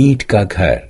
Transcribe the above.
ईंट का घर।